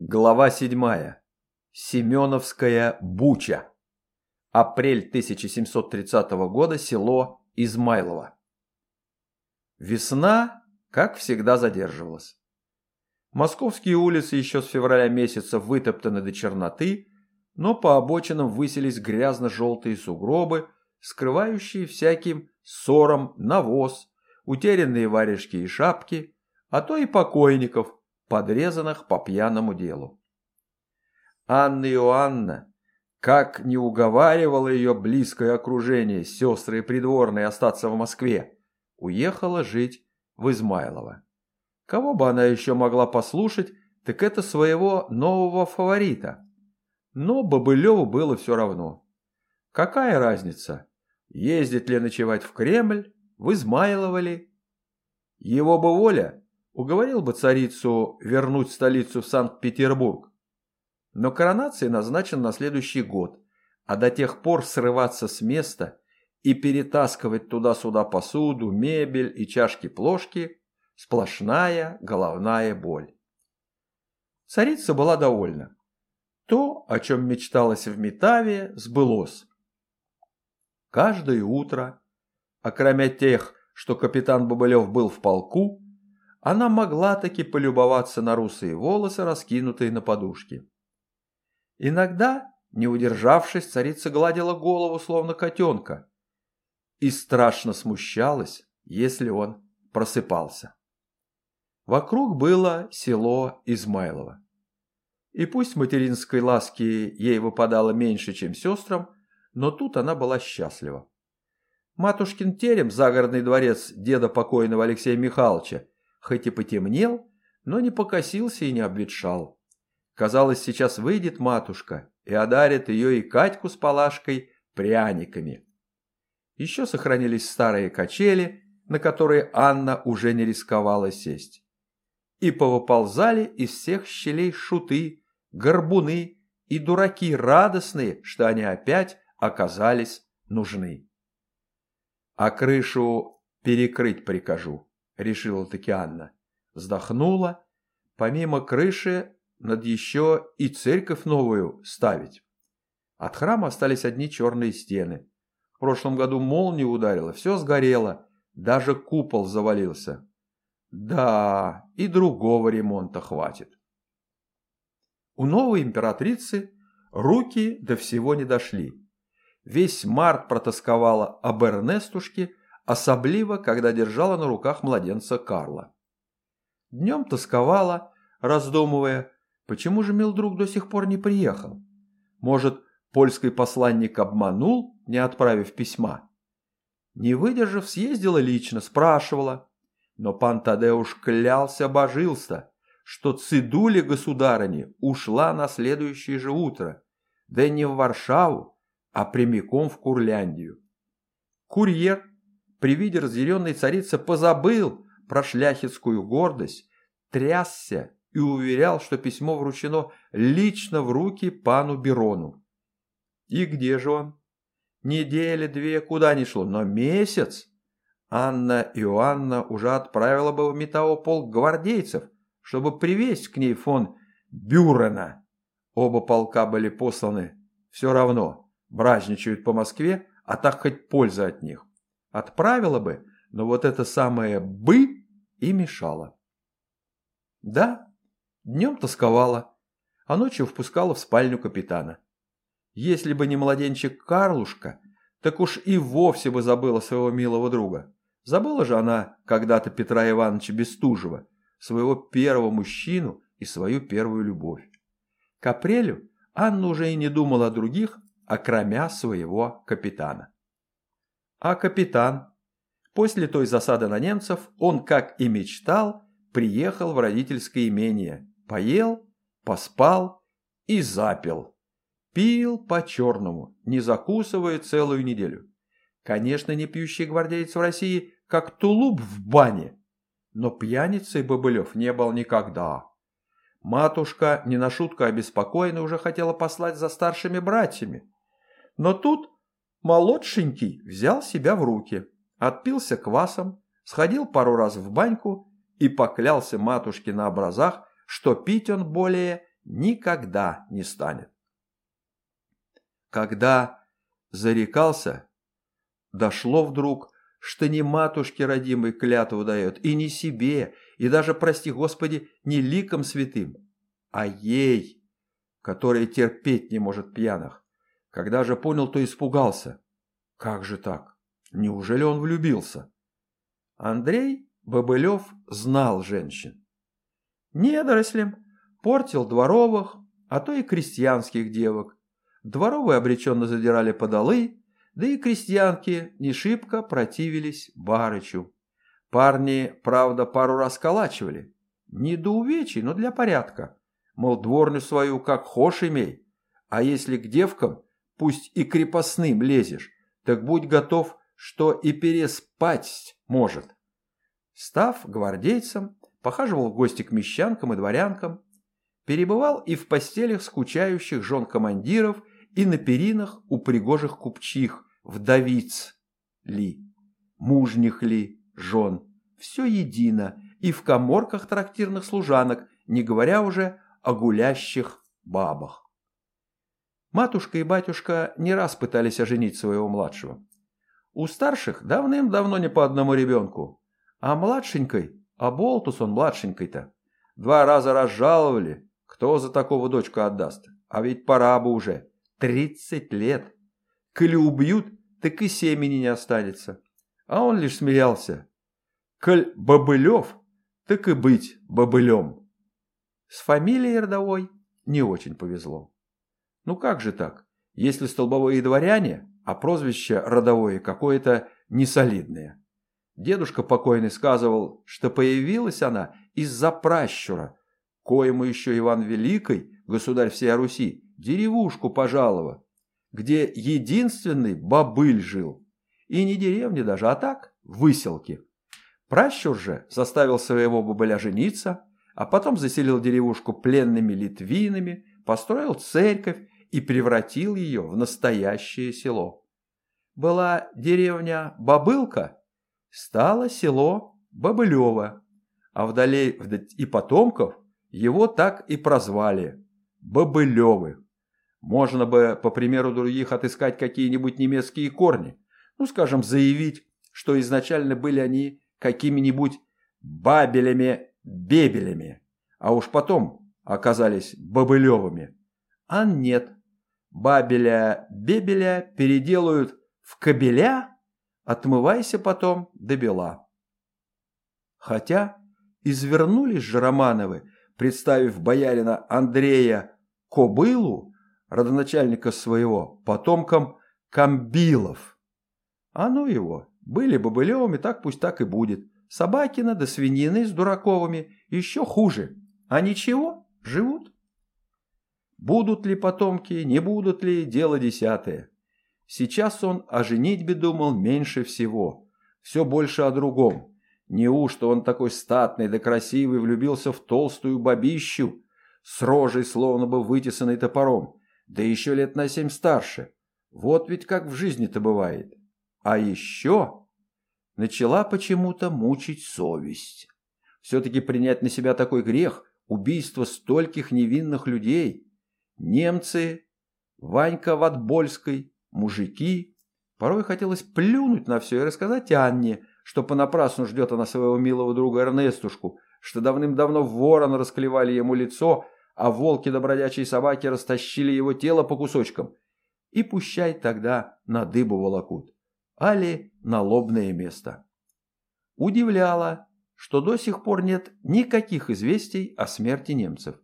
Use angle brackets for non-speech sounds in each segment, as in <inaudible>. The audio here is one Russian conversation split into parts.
Глава 7. Семеновская буча. Апрель 1730 года. Село Измайлово. Весна, как всегда, задерживалась. Московские улицы еще с февраля месяца вытоптаны до черноты, но по обочинам высились грязно-желтые сугробы, скрывающие всяким ссором навоз, утерянные варежки и шапки, а то и покойников – подрезанных по пьяному делу. Анна Иоанна, как не уговаривало ее близкое окружение, сестры и придворные остаться в Москве, уехала жить в Измайлово. Кого бы она еще могла послушать, так это своего нового фаворита. Но Бобылеву было все равно. Какая разница, ездит ли ночевать в Кремль, в Измайлово ли? Его бы воля уговорил бы царицу вернуть столицу в Санкт-Петербург. Но коронация назначена на следующий год, а до тех пор срываться с места и перетаскивать туда-сюда посуду, мебель и чашки-плошки – сплошная головная боль. Царица была довольна. То, о чем мечталось в Метаве, сбылось. Каждое утро, окромя тех, что капитан Бобылев был в полку, она могла таки полюбоваться на русые волосы, раскинутые на подушке. Иногда, не удержавшись, царица гладила голову, словно котенка, и страшно смущалась, если он просыпался. Вокруг было село Измайлово. И пусть материнской ласки ей выпадало меньше, чем сестрам, но тут она была счастлива. Матушкин терем, загородный дворец деда покойного Алексея Михайловича, хоть и потемнел, но не покосился и не обветшал. Казалось, сейчас выйдет матушка и одарит ее и Катьку с Палашкой пряниками. Еще сохранились старые качели, на которые Анна уже не рисковала сесть. И повыползали из всех щелей шуты, горбуны и дураки радостные, что они опять оказались нужны. А крышу перекрыть прикажу решила таки Анна. Вздохнула. Помимо крыши, над еще и церковь новую ставить. От храма остались одни черные стены. В прошлом году молния ударила, все сгорело, даже купол завалился. Да, и другого ремонта хватит. У новой императрицы руки до всего не дошли. Весь март протасковала об Эрнестушке, особливо, когда держала на руках младенца Карла. Днем тосковала, раздумывая, почему же Милдруг до сих пор не приехал. Может, польский посланник обманул, не отправив письма? Не выдержав, съездила лично, спрашивала. Но пан Тадеуш клялся божился, что цидуля государыни ушла на следующее же утро, да не в Варшаву, а прямиком в Курляндию. Курьер при виде разъяренной царицы позабыл про шляхетскую гордость, трясся и уверял, что письмо вручено лично в руки пану Берону. И где же он? Недели две куда ни шло, но месяц. Анна Иоанна уже отправила бы в Метаополк гвардейцев, чтобы привезть к ней фон Бюрена. Оба полка были посланы. Все равно, бражничают по Москве, а так хоть польза от них. Отправила бы, но вот это самое «бы» и мешало. Да, днем тосковала, а ночью впускала в спальню капитана. Если бы не младенчик Карлушка, так уж и вовсе бы забыла своего милого друга. Забыла же она когда-то Петра Ивановича Бестужева, своего первого мужчину и свою первую любовь. К апрелю Анна уже и не думала о других, окромя своего капитана. А капитан? После той засады на немцев он, как и мечтал, приехал в родительское имение, поел, поспал и запил. Пил по-черному, не закусывая целую неделю. Конечно, не пьющий гвардеец в России, как тулуп в бане. Но пьяницей Бобылев не был никогда. Матушка, не на шутку обеспокоена, уже хотела послать за старшими братьями. Но тут Молодшенький взял себя в руки, отпился квасом, сходил пару раз в баньку и поклялся матушке на образах, что пить он более никогда не станет. Когда зарекался, дошло вдруг, что не матушке родимой клятву дает, и не себе, и даже, прости Господи, не ликом святым, а ей, которая терпеть не может пьяных. Когда же понял, то испугался. Как же так? Неужели он влюбился? Андрей Бобылев знал женщин. Недорослем портил дворовых, а то и крестьянских девок. Дворовые обреченно задирали подолы, да и крестьянки не шибко противились барычу. Парни, правда, пару раз калачивали. Не до увечий, но для порядка. Мол, дворню свою как хошь имей. А если к девкам, пусть и крепостным лезешь, так будь готов, что и переспать может. Став гвардейцем, похаживал в гости к мещанкам и дворянкам, перебывал и в постелях скучающих жен командиров, и на перинах у пригожих купчих, вдовиц ли, мужних ли, жен, все едино, и в коморках трактирных служанок, не говоря уже о гулящих бабах. Матушка и батюшка не раз пытались оженить своего младшего. У старших давным-давно не по одному ребенку, а младшенькой, а болтус он младшенькой-то. Два раза разжаловали, кто за такого дочку отдаст. А ведь пора бы уже. Тридцать лет. Коли убьют, так и семени не останется. А он лишь смеялся. Коль Бобылев, так и быть бобылем. С фамилией родовой не очень повезло. Ну как же так, если столбовые дворяне, а прозвище родовое какое-то несолидное? Дедушка покойный сказывал, что появилась она из-за пращура, коему еще Иван Великий, государь всей Руси, деревушку пожаловал, где единственный бобыль жил. И не деревня даже, а так, выселки. Пращур же заставил своего бобыля жениться, а потом заселил деревушку пленными литвинами, построил церковь и превратил ее в настоящее село. Была деревня Бобылка, стало село Бобылево, а вдали и потомков его так и прозвали – Бобылевы. Можно бы, по примеру других, отыскать какие-нибудь немецкие корни, ну, скажем, заявить, что изначально были они какими-нибудь бабелями-бебелями, а уж потом оказались Бобылевыми. А нет, бабеля-бебеля переделают в кобеля Отмывайся потом до бела. Хотя извернулись же Романовы, представив боярина Андрея Кобылу, родоначальника своего, потомком Камбилов. А ну его, были бы былевыми, так пусть так и будет. Собакина да свинины с Дураковыми еще хуже. А ничего, живут. Будут ли потомки, не будут ли, дело десятое. Сейчас он о женитьбе думал меньше всего. Все больше о другом. Неужто он такой статный да красивый влюбился в толстую бабищу, с рожей словно бы вытесанной топором, да еще лет на семь старше. Вот ведь как в жизни-то бывает. А еще начала почему-то мучить совесть. Все-таки принять на себя такой грех – убийство стольких невинных людей. Немцы, Ванька Ватбольской, мужики. Порой хотелось плюнуть на все и рассказать Анне, что понапрасну ждет она своего милого друга Эрнестушку, что давным-давно ворон расклевали ему лицо, а волки да бродячие собаки растащили его тело по кусочкам. И пущай тогда на дыбу волокут, али на лобное место. Удивляло, что до сих пор нет никаких известий о смерти немцев.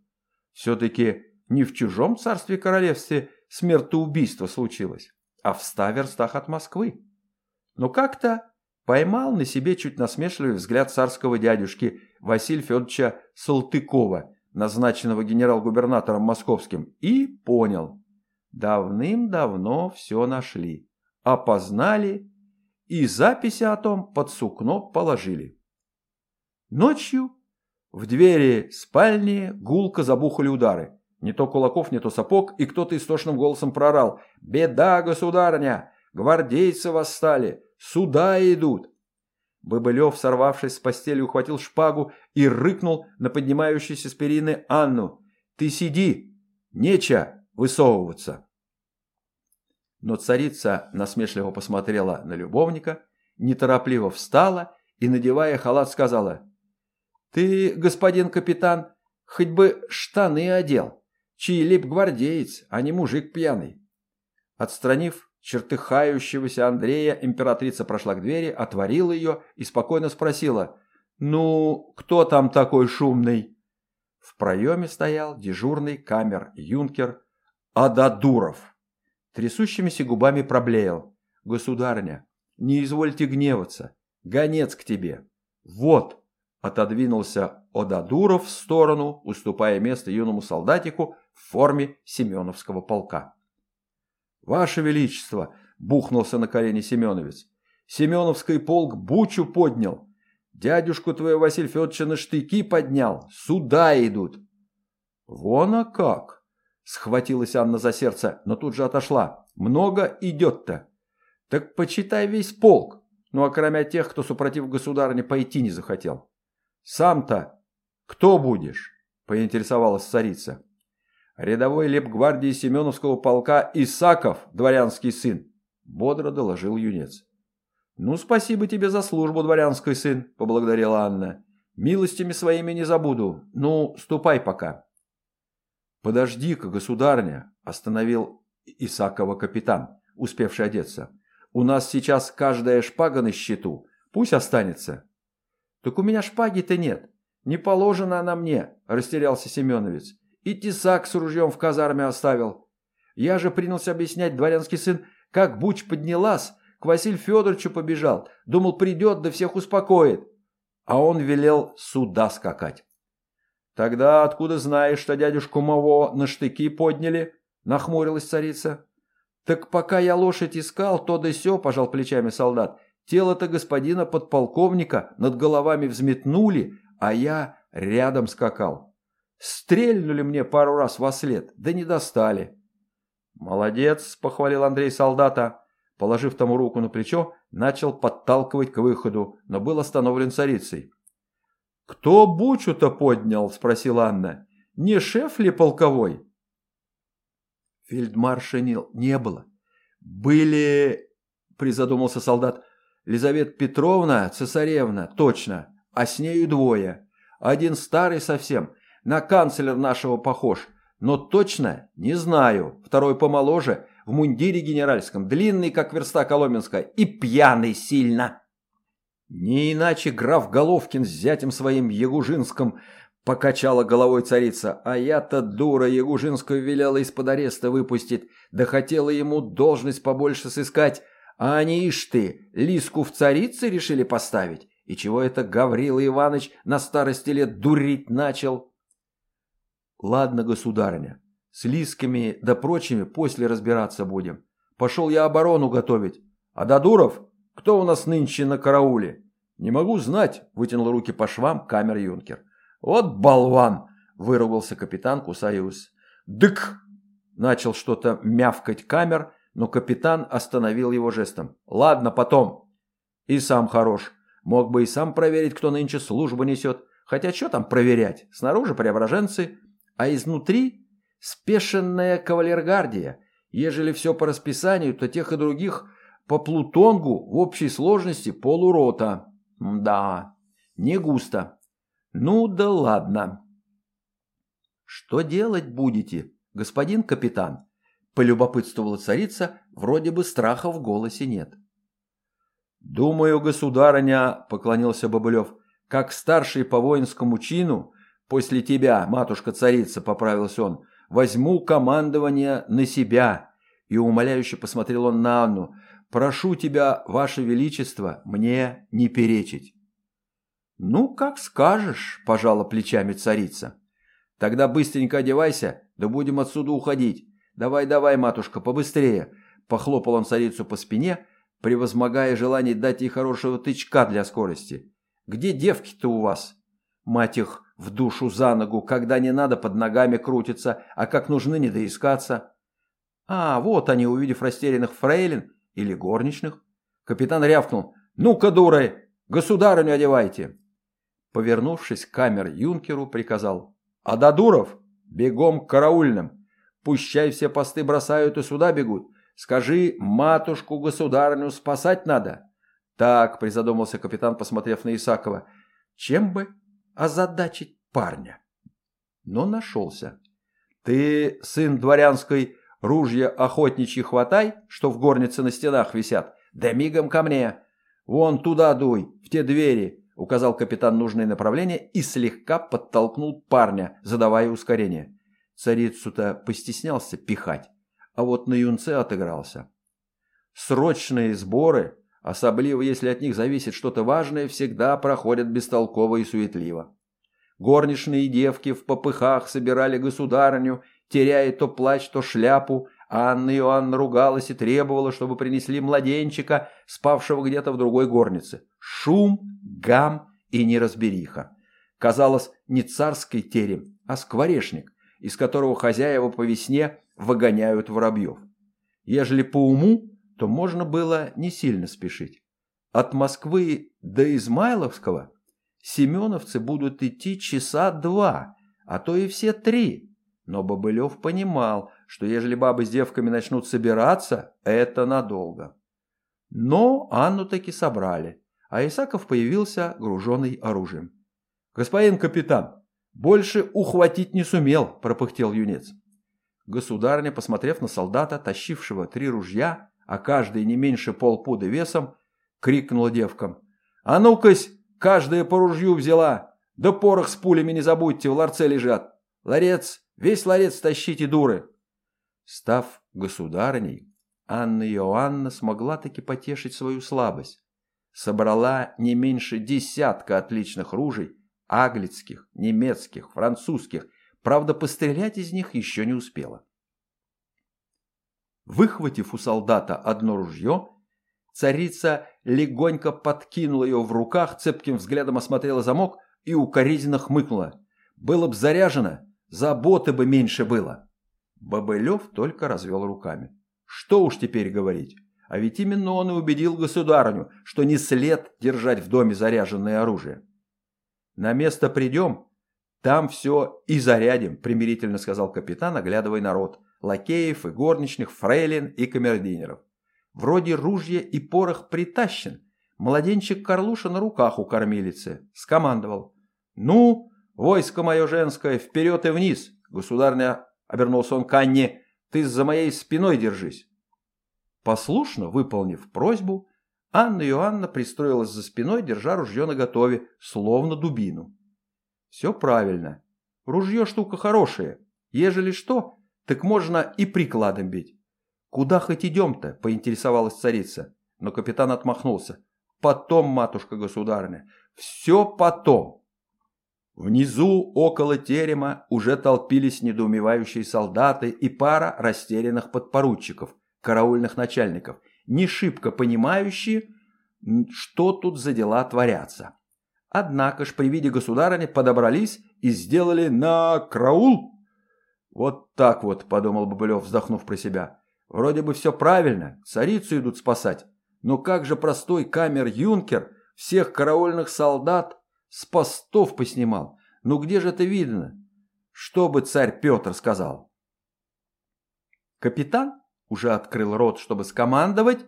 Все-таки не в чужом царстве королевстве смертоубийство случилось а в ста верстах от Москвы. Но как-то поймал на себе чуть насмешливый взгляд царского дядюшки Василия Федоровича Салтыкова, назначенного генерал-губернатором московским, и понял. Давным-давно все нашли, опознали и записи о том под сукно положили. Ночью в двери спальни гулко забухали удары. Не то кулаков, не то сапог, и кто-то истошным голосом прорал. «Беда, государня! Гвардейцы восстали! Сюда идут!» Бобылев, сорвавшись с постели, ухватил шпагу и рыкнул на поднимающуюся с перины Анну. Ты сиди, нече высовываться. Но царица насмешливо посмотрела на любовника, неторопливо встала и, надевая халат, сказала, «Ты, господин капитан, хоть бы штаны одел, чей лейб-гвардеец, а не мужик пьяный». Отстранив чертыхающегося Андрея, императрица прошла к двери, отворила ее и спокойно спросила, «Ну, кто там такой шумный?» В проеме стоял дежурный камер-юнкер Ададуров трясущимися губами проблеял. «Государня, не извольте гневаться. Гонец к тебе. Вот!» Отодвинулся Одадуров в сторону, уступая место юному солдатику в форме Семеновского полка. «Ваше Величество!» – бухнулся на колени Семеновец. «Семеновский полк бучу поднял. Дядюшку твоего Василия Федоровича на штыки поднял. Сюда идут!» «Вон а как!» Схватилась Анна за сердце, но тут же отошла. «Много идет-то!» «Так почитай весь полк, ну а кроме тех, кто супротив государни пойти не захотел». «Сам-то кто будешь?» – поинтересовалась царица. «Рядовой лепгвардии Семеновского полка Исаков, дворянский сын», – бодро доложил юнец. «Ну, спасибо тебе за службу, дворянский сын», – поблагодарила Анна. «Милостями своими не забуду. Ну, ступай пока». «Подожди-ка, государня!» – остановил Исакова капитан, успевший одеться. «У нас сейчас каждая шпага на счету. Пусть останется». «Так у меня шпаги-то нет. Не положена она мне», – растерялся Семеновец. «И тесак с ружьем в казарме оставил. Я же принялся объяснять, дворянский сын, как буч поднялась, к Василию Федоровичу побежал. Думал, придет, да всех успокоит. А он велел сюда скакать. «Тогда откуда знаешь, что дядюшку моего на штыки подняли?» – нахмурилась царица. «Так пока я лошадь искал, то да сё», – пожал плечами солдат. «Тело-то господина подполковника над головами взметнули, а я рядом скакал. Стрельнули мне пару раз во след, да не достали». «Молодец», – похвалил Андрей солдата. Положив тому руку на плечо, начал подталкивать к выходу, но был остановлен царицей. «Кто бучу-то поднял?» – спросила Анна. «Не шеф ли полковой?» Фельдмарша не было. «Были...» – призадумался солдат. «Лизавета Петровна, цесаревна, точно, а с нею двое. Один старый совсем, на канцлер нашего похож, но точно не знаю. Второй помоложе, в мундире генеральском, длинный, как верста коломенская, и пьяный сильно». Не иначе граф Головкин с зятем своим Ягужинском покачала головой царица, а я-то дура Ягужинскую велела из-под ареста выпустить, да хотела ему должность побольше сыскать, а они, ишь ты, Лиску в царице решили поставить? И чего это Гаврила Иванович на старости лет дурить начал? Ладно, государыня, с Лисками да прочими после разбираться будем. Пошел я оборону готовить. А Дадуров, кто у нас нынче на карауле? «Не могу знать», – вытянул руки по швам камер-юнкер. «Вот болван!» – выругался капитан, кусая ус. «Дык!» – начал что-то мявкать камер, но капитан остановил его жестом. «Ладно, потом. И сам хорош. Мог бы и сам проверить, кто нынче службу несет. Хотя что там проверять? Снаружи преображенцы, а изнутри спешенная кавалергардия. Ежели все по расписанию, то тех и других по плутонгу в общей сложности полурота». Да, не густо. Ну да ладно. Что делать будете, господин капитан? Полюбопытствовала царица, вроде бы страха в голосе нет. «Думаю, государыня», — поклонился Бобылев, — «как старший по воинскому чину, после тебя, матушка-царица», — поправился он, — «возьму командование на себя». И умоляюще посмотрел он на Анну. Прошу тебя, ваше величество, мне не перечить». «Ну, как скажешь», – пожала плечами царица. «Тогда быстренько одевайся, да будем отсюда уходить. Давай-давай, матушка, побыстрее», – похлопал он царицу по спине, превозмогая желание дать ей хорошего тычка для скорости. «Где девки-то у вас?» Мать их в душу за ногу, когда не надо под ногами крутиться, а как нужны не доискаться. А, вот они, увидев растерянных фрейлин, или горничных? Капитан рявкнул. «Ну-ка, дуры! Государыню одевайте!» Повернувшись к камер юнкеру, приказал. «А Дадуров, Бегом к караульным. Пущай все посты бросают и сюда бегут. Скажи, матушку государню спасать надо. Так, призадумался капитан, посмотрев на Исакова. Чем бы озадачить парня? Но нашелся. Ты, сын дворянской, ружья охотничьи хватай, что в горнице на стенах висят, да мигом ко мне. Вон туда дуй, в те двери, указал капитан нужное направление и слегка подтолкнул парня, задавая ускорение. Царицу-то постеснялся пихать, а вот на юнце отыгрался. Срочные сборы, особливо если от них зависит что-то важное, всегда проходят бестолково и суетливо. Горничные девки в попыхах собирали государыню, теряя то плащ, то шляпу, Анна Иоанна ругалась и требовала, чтобы принесли младенчика, спавшего где-то в другой горнице. Шум, гам и неразбериха. Казалось, не царский терем, а скворечник, из которого хозяева по весне выгоняют воробьев. Ежели по уму, то можно было не сильно спешить. От Москвы до Измайловского семеновцы будут идти часа два, а то и все три. Но Бобылев понимал, что ежели бабы с девками начнут собираться, это надолго. Но Анну таки собрали, а Исаков появился груженный оружием. «Господин капитан, больше ухватить не сумел», – пропыхтел юнец. Государня, посмотрев на солдата, тащившего три ружья, а каждый не меньше полпуда весом, крикнула девкам. «А ну-кась, каждая по ружью взяла! Да порох с пулями не забудьте, в ларце лежат! Ларец, весь ларец тащите, дуры!» Став государней, Анна Иоанна смогла таки потешить свою слабость. Собрала не меньше десятка отличных ружей, аглицких, немецких, французских, правда, пострелять из них еще не успела. Выхватив у солдата одно ружье, царица легонько подкинула ее в руках, цепким взглядом осмотрела замок и укоризненно хмыкнула. «Было б заряжено, заботы бы меньше было». Бобылев только развел руками. Что уж теперь говорить. А ведь именно он и убедил государыню, что не след держать в доме заряженное оружие. «На место придем, там все и зарядим», примирительно сказал капитан, оглядывая народ. Лакеев и горничных, фрейлин и камердинеров. Вроде ружья и порох притащен. Младенчик Карлуша на руках у кормилицы. Скомандовал. «Ну, войско мое женское, вперед и вниз!» Государня Обернулся он к Анне. «Ты за моей спиной держись». Послушно выполнив просьбу, Анна Иоанна пристроилась за спиной, держа ружье наготове, словно дубину. Все правильно. Ружье штука хорошая. Ежели что, так можно и прикладом бить. «Куда хоть идем-то?» – поинтересовалась царица. Но капитан отмахнулся. «Потом, матушка государыня, все потом». Внизу, около терема, уже толпились недоумевающие солдаты и пара растерянных подпоручиков, караульных начальников, не шибко понимающие, что тут за дела творятся. Однако ж при виде государыни подобрались и сделали на караул. Вот так вот, подумал Бобылев, вздохнув про себя. Вроде бы все правильно, царицу идут спасать. Но как же простой камер-юнкер всех караульных солдат с постов поснимал. Ну где же это видно? Что бы царь Петр сказал? Капитан уже открыл рот, чтобы скомандовать,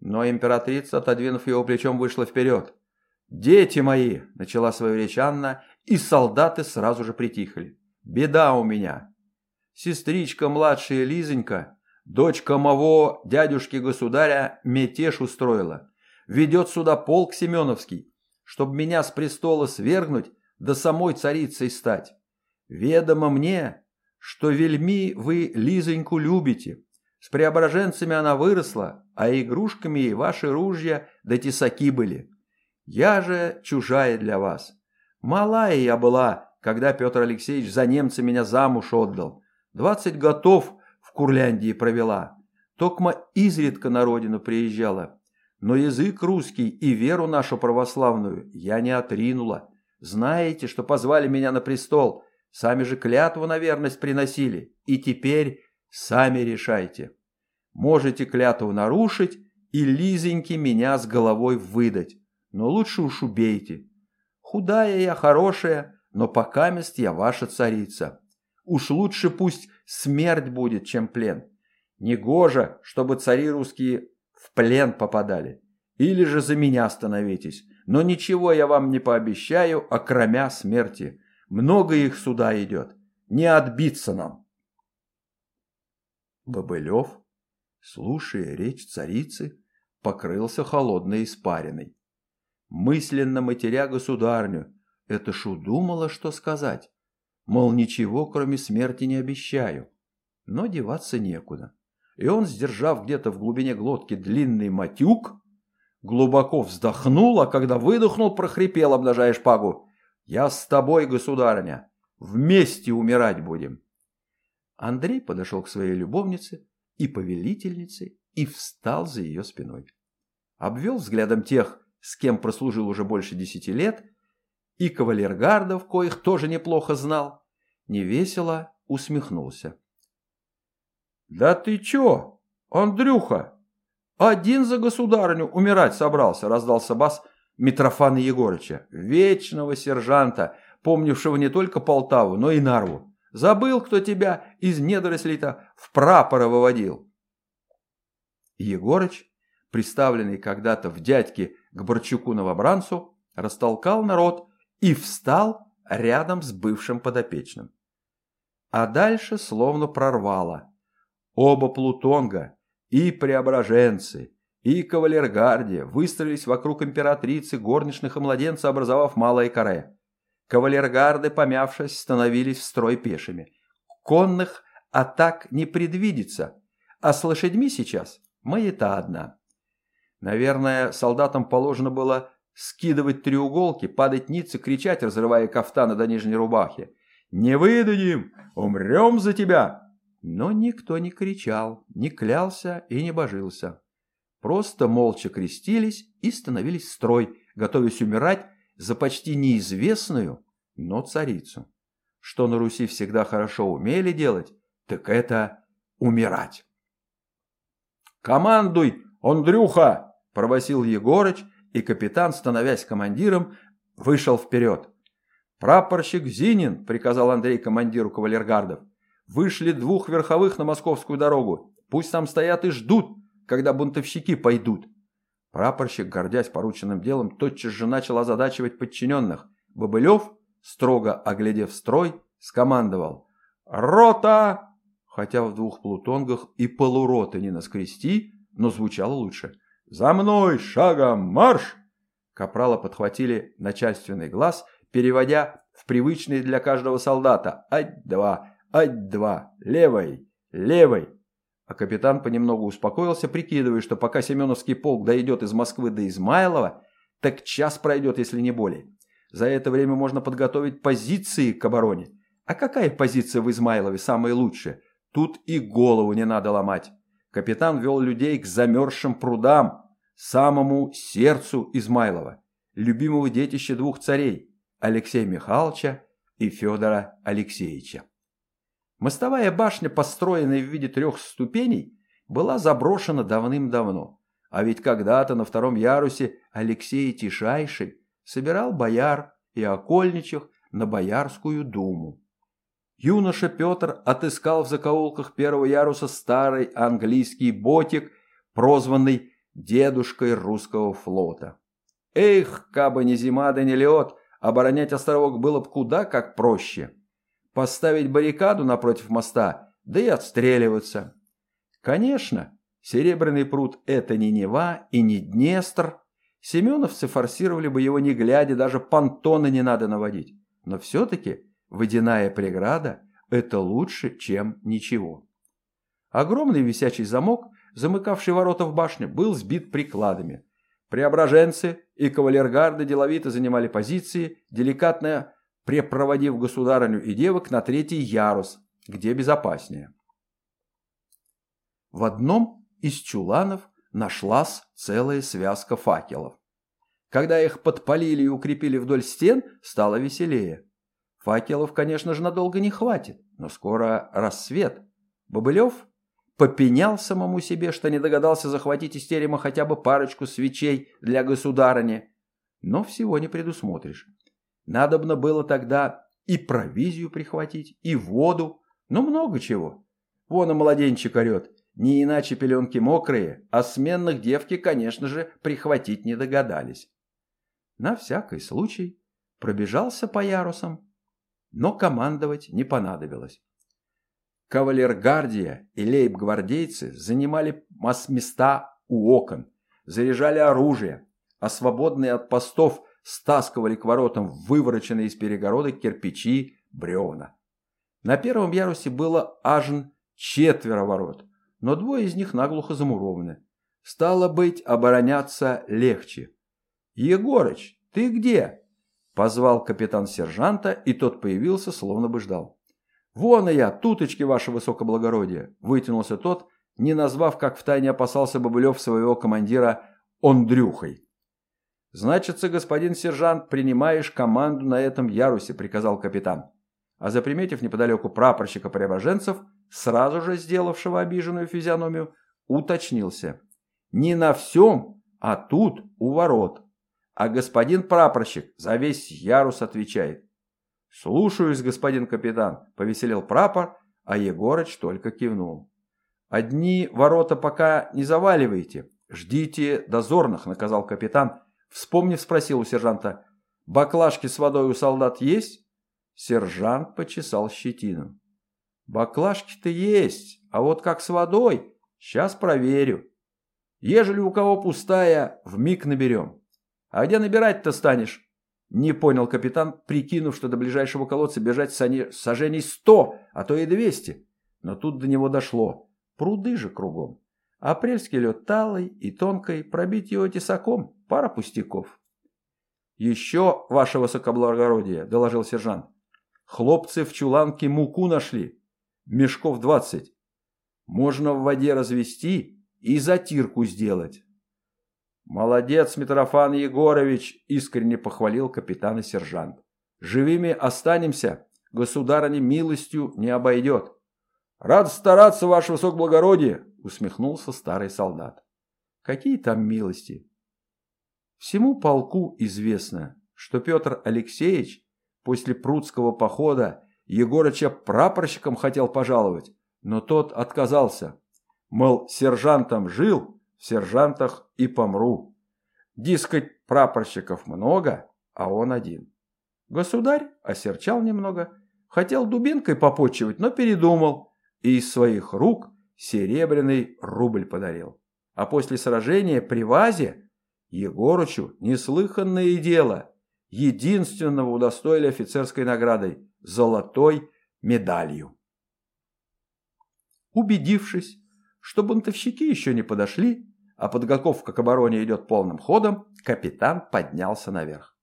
но императрица, отодвинув его плечом, вышла вперед. «Дети мои!» – начала свою речь Анна, и солдаты сразу же притихли. «Беда у меня. Сестричка младшая Лизонька, дочка моего дядюшки-государя, мятеж устроила. Ведет сюда полк Семеновский чтобы меня с престола свергнуть, да самой царицей стать. Ведомо мне, что вельми вы Лизоньку любите. С преображенцами она выросла, а игрушками ей ваши ружья да тесаки были. Я же чужая для вас. Малая я была, когда Петр Алексеевич за немца меня замуж отдал. Двадцать готов в Курляндии провела. Токма изредка на родину приезжала. Но язык русский и веру нашу православную я не отринула. Знаете, что позвали меня на престол, сами же клятву на верность приносили, и теперь сами решайте. Можете клятву нарушить и Лизоньки меня с головой выдать, но лучше уж убейте. Худая я, хорошая, но покамест я ваша царица. Уж лучше пусть смерть будет, чем плен. Негоже, чтобы цари русские в плен попадали. Или же за меня становитесь. Но ничего я вам не пообещаю, окромя смерти. Много их сюда идет. Не отбиться нам. Бобылев, слушая речь царицы, покрылся холодной испариной. Мысленно матеря государню, это ж удумала, что сказать. Мол, ничего, кроме смерти, не обещаю. Но деваться некуда. И он, сдержав где-то в глубине глотки длинный матюк, глубоко вздохнул, а когда выдохнул, прохрипел, обнажая шпагу. «Я с тобой, государыня, вместе умирать будем». Андрей подошел к своей любовнице и повелительнице и встал за ее спиной. Обвел взглядом тех, с кем прослужил уже больше десяти лет, и кавалергардов, коих тоже неплохо знал, невесело усмехнулся. «Да ты чё, Андрюха? Один за государыню умирать собрался!» – раздался бас Митрофана Егорыча, вечного сержанта, помнившего не только Полтаву, но и Нарву. Забыл, кто тебя из недорослей-то в прапора выводил. Егорыч, приставленный когда-то в дядьке к Борчуку-новобранцу, растолкал народ и встал рядом с бывшим подопечным. А дальше словно прорвало. Оба Плутонга, и преображенцы, и кавалергардия выстроились вокруг императрицы горничных и младенца, образовав малое каре. Кавалергарды, помявшись, становились в строй пешими. Конных атак не предвидится, а с лошадьми сейчас маята одна. Наверное, солдатам положено было скидывать треуголки, падать ницы, кричать, разрывая кафтаны до нижней рубахи. «Не выдадим! Умрем за тебя!» Но никто не кричал, не клялся и не божился. Просто молча крестились и становились строй, готовясь умирать за почти неизвестную, но царицу. Что на Руси всегда хорошо умели делать, так это умирать. «Командуй, Андрюха!» – пробасил Егорыч, и капитан, становясь командиром, вышел вперед. «Прапорщик Зинин», – приказал Андрей командиру кавалергардов, – «вышли двух верховых на московскую дорогу. Пусть там стоят и ждут, когда бунтовщики пойдут. Прапорщик, гордясь порученным делом, тотчас же начал озадачивать подчиненных. Бобылев, строго оглядев строй, скомандовал «Рота!» Хотя в двух плутонгах и полуроты не наскрести, но звучало лучше. «За мной! Шагом марш!» Капрала подхватили начальственный глаз, переводя в привычный для каждого солдата «Ать-два! Ать-два! Левой! Левой!» А капитан понемногу успокоился, прикидывая, что пока Семеновский полк дойдет из Москвы до Измайлова, так час пройдет, если не более. За это время можно подготовить позиции к обороне. А какая позиция в Измайлове самая лучшая? Тут и голову не надо ломать. Капитан вел людей к замерзшим прудам, самому сердцу Измайлова, любимого детища двух царей, Алексея Михайловича и Федора Алексеевича. Мостовая башня, построенная в виде трех ступеней, была заброшена давным-давно. А ведь когда-то на втором ярусе Алексей Тишайший собирал бояр и окольничих на Боярскую думу. Юноша Петр отыскал в закоулках первого яруса старый английский ботик, прозванный «дедушкой русского флота». Эх, кабы не зима да не лед, оборонять островок было бы куда как проще поставить баррикаду напротив моста, да и отстреливаться. Конечно, Серебряный пруд – это не Нева и не Днестр. Семеновцы форсировали бы его не глядя, даже понтоны не надо наводить. Но все-таки водяная преграда – это лучше, чем ничего. Огромный висячий замок, замыкавший ворота в башню, был сбит прикладами. Преображенцы и кавалергарды деловито занимали позиции, деликатно препроводив государыню и девок на третий ярус, где безопаснее. В одном из чуланов нашлась целая связка факелов. Когда их подпалили и укрепили вдоль стен, стало веселее. Факелов, конечно же, надолго не хватит, но скоро рассвет. Бобылев попенял самому себе, что не догадался захватить из терема хотя бы парочку свечей для государыни. Но всего не предусмотришь. Надобно было тогда и провизию прихватить, и воду, ну много чего. Вон и младенчик орет, не иначе пеленки мокрые, а сменных девки, конечно же, прихватить не догадались. На всякий случай пробежался по ярусам, но командовать не понадобилось. Кавалергардия и лейб-гвардейцы занимали места у окон, заряжали оружие, а свободные от постов стаскивали к воротам вывороченные из перегородок кирпичи, бревна. На первом ярусе было аж четверо ворот, но двое из них наглухо замурованы. Стало быть, обороняться легче. «Егорыч, ты где?» Позвал капитан сержанта, и тот появился, словно бы ждал. «Вон и я, туточки, ваше высокоблагородие!» Вытянулся тот, не назвав, как втайне опасался Бобылев своего командира Ондрюхой. «Значится, господин сержант, принимаешь команду на этом ярусе», — приказал капитан. А заприметив неподалеку прапорщика Преображенцев, сразу же сделавшего обиженную физиономию, уточнился. «Не на всем, а тут, у ворот. А господин прапорщик за весь ярус отвечает. «Слушаюсь, господин капитан», — повеселел прапор, а Егорыч только кивнул. «Одни ворота пока не заваливайте, ждите дозорных», — наказал капитан. Вспомнив, спросил у сержанта, «Баклажки с водой у солдат есть?» Сержант почесал щетину. «Баклажки-то есть, а вот как с водой? Сейчас проверю. Ежели у кого пустая, вмиг наберем». «А где набирать-то станешь?» Не понял капитан, прикинув, что до ближайшего колодца бежать сажений сто, а то и двести. Но тут до него дошло. Пруды же кругом. Апрельский лед талой и тонкой, пробить его тесаком – пара пустяков. «Еще, ваше высокоблагородие», – доложил сержант. «Хлопцы в чуланке муку нашли. Мешков двадцать. Можно в воде развести и затирку сделать. «Молодец, Митрофан Егорович!» – искренне похвалил капитан и сержант. «Живыми останемся, государыне милостью не обойдет». «Рад стараться, ваше высокоблагородие!» – усмехнулся старый солдат. «Какие там милости?» Всему полку известно, что Петр Алексеевич после прудского похода Егорыча прапорщиком хотел пожаловать, но тот отказался. Мол, сержантом жил, сержантах и помру. Дескать, прапорщиков много, а он один. Государь осерчал немного, хотел дубинкой попочивать, но передумал и из своих рук серебряный рубль подарил. А после сражения при Вазе Егорычу неслыханное дело. Единственного удостоили офицерской наградой – золотой медалью. Убедившись, что бунтовщики еще не подошли, а подготовка к обороне идет полным ходом, капитан поднялся наверх.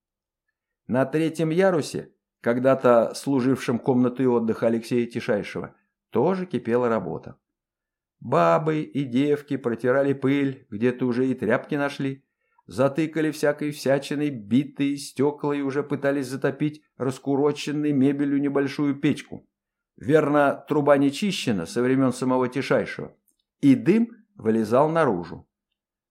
На третьем ярусе, когда-то служившем комнатой отдыха Алексея Тишайшего, тоже кипела работа. Бабы и девки протирали пыль, где-то уже и тряпки нашли, затыкали всякой всячиной битые стекла и уже пытались затопить раскуроченной мебелью небольшую печку. Верно, труба не чищена со времен самого Тишайшего и дым вылезал наружу.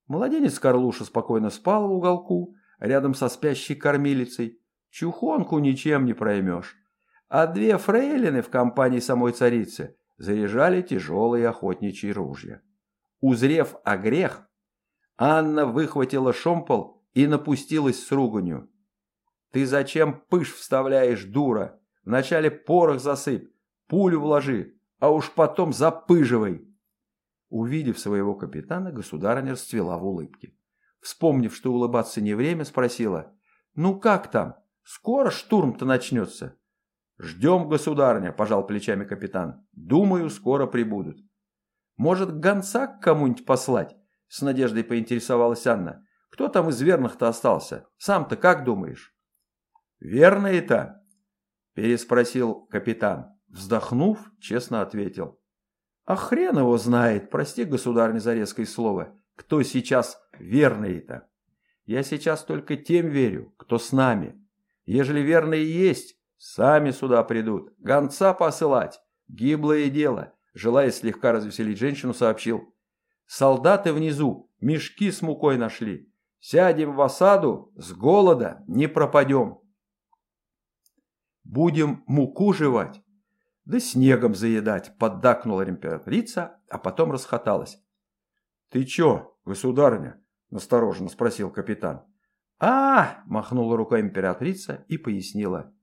Младенец Карлуша спокойно спал в уголку, рядом со спящей кормилицей. Чухонку ничем не проймешь. А две фрейлины в компании самой царицы заряжали тяжелые охотничьи ружья. Узрев о грех, Анна выхватила шомпол и напустилась с руганью. «Ты зачем пыш вставляешь, дура? Вначале порох засыпь, пулю вложи, а уж потом запыживай!» Увидев своего капитана, государыня расцвела в улыбке. Вспомнив, что улыбаться не время, спросила, «Ну как там? Скоро штурм-то начнется?» «Ждем, государыня», – пожал плечами капитан. «Думаю, скоро прибудут». «Может, гонца к кому-нибудь послать?» – с надеждой поинтересовалась Анна. «Кто там из верных-то остался? Сам-то как думаешь?» «Верные-то?» – переспросил капитан. Вздохнув, честно ответил. А хрен его знает, прости, государь, за резкое слово, кто сейчас верный-то. Я сейчас только тем верю, кто с нами. Ежели верные есть, сами сюда придут. Гонца посылать. Гиблое дело. Желая слегка развеселить женщину, сообщил. Солдаты внизу мешки с мукой нашли. Сядем в осаду, с голода не пропадем. Будем муку жевать. Да снегом заедать, поддакнула императрица, а потом расхоталась. Ты чё, государыня? Настороженно спросил капитан. а, махнула рукой императрица и пояснила.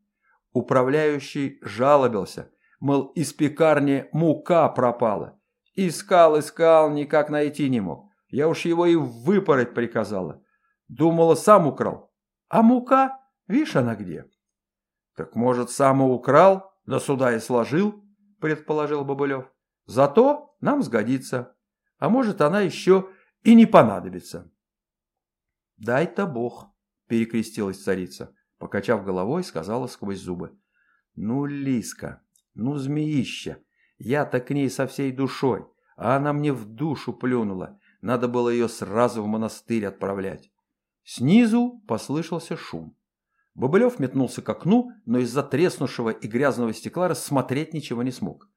Управляющий жалобился, мол, из пекарни мука пропала. Искал, искал, никак найти не мог. Я уж его и выпороть приказала. Думала, сам украл. А мука, видишь она где? Так может, сам украл, да сюда и сложил, предположил Бобылев. Зато нам сгодится. А может, она еще и не понадобится. Дай-то бог, перекрестилась царица. Покачав головой, сказала сквозь зубы. Ну, Лиска, ну, змеища, я-то к ней со всей душой, а она мне в душу плюнула. Надо было ее сразу в монастырь отправлять. Снизу послышался шум. Бобылев метнулся к окну, но из-за треснувшего и грязного стекла рассмотреть ничего не смог.